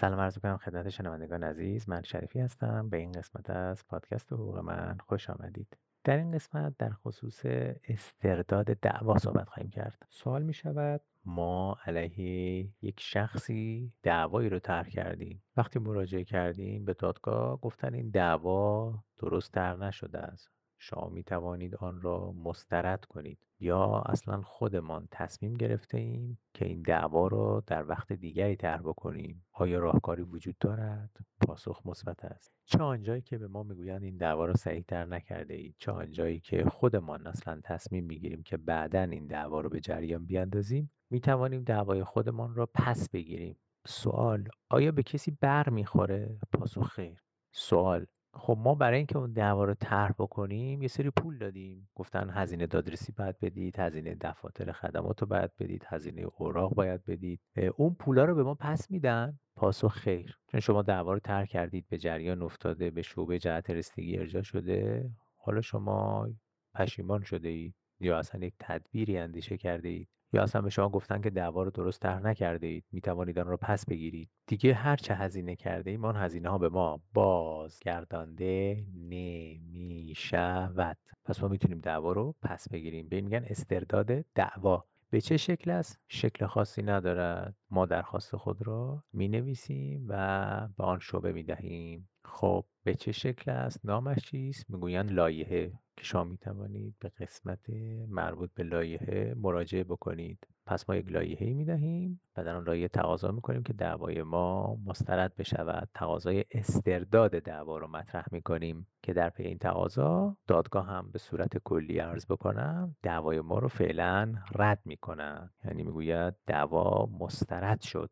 سلام عرض می‌کنم خدمت شنوندگان عزیز. من شریفی هستم. به این قسمت از پادکست حقوق من خوش آمدید. در این قسمت در خصوص استرداد دعوا صحبت خواهیم کرد. سوال می شود ما علیه یک شخصی دعوایی رو طرح کردیم. وقتی مراجعه کردیم به دادگاه گفتن این دعوا درست طرح نشده است. شما می توانید آن را مسترد کنید یا اصلا خودمان تصمیم گرفته ایم که این دعوا را در وقت دیگری طرح بکنیم. آیا راهکاری وجود دارد؟ پاسخ مثبت است. چه آنجایی که به ما می‌گویند این دعوا را صحیحتر نکرده اید چه آنجایی که خودمان اصلا تصمیم می‌گیریم که بعدا این دعوا رو به جریان بیاندازیم می توانیم دعوای خودمان را پس بگیریم؟ سوال آیا به کسی بر می‌خوره؟ پاسخ خیر. سوال خب ما برای اینکه اون دعوا رو طرح بکنیم یه سری پول دادیم. گفتن هزینه دادرسی باید بدید هزینه دفاتر خدمات رو باید بدید هزینه اوراق باید بدید. اون پولا رو به ما پس میدن. پاسخ خیر. چون شما دعوا رو طرح کردید به جریان افتاده به شعبه جهت رسیدگی ارجاع شده. حالا شما پشیمان شده اید یا اصلا یک تدبیری اندیشه کرده اید. یا اصلا به شما گفتن که دعوا رو درست طرح نکرده اید می توانید آن را پس بگیرید. دیگه هر چه هزینه کرده ایم آن هزینه ها به ما بازگردانده نمی شود پس ما می‌تونیم دعوا رو پس بگیریم. به میگن استرداد دعوا. به چه شکل است؟ شکل خاصی ندارد. ما درخواست خود را می نویسیم و به آن شعبه می دهیم خب به چه شکل است نامش چیست؟ می‌گویند لایحه. که شما می توانید به قسمت مربوط به لایحه مراجعه بکنید. پس ما یک لایحه می دهیم و در آن لایحه تقاضا می کنیم که دعوای ما مسترد بشود. تقاضای استرداد دعوا رو مطرح می کنیم که در پی این تقاضا دادگاه هم به صورت کلی عرض بکنم دعوای ما رو فعلا رد می کنن یعنی می‌گوید دعوا مسترد شد.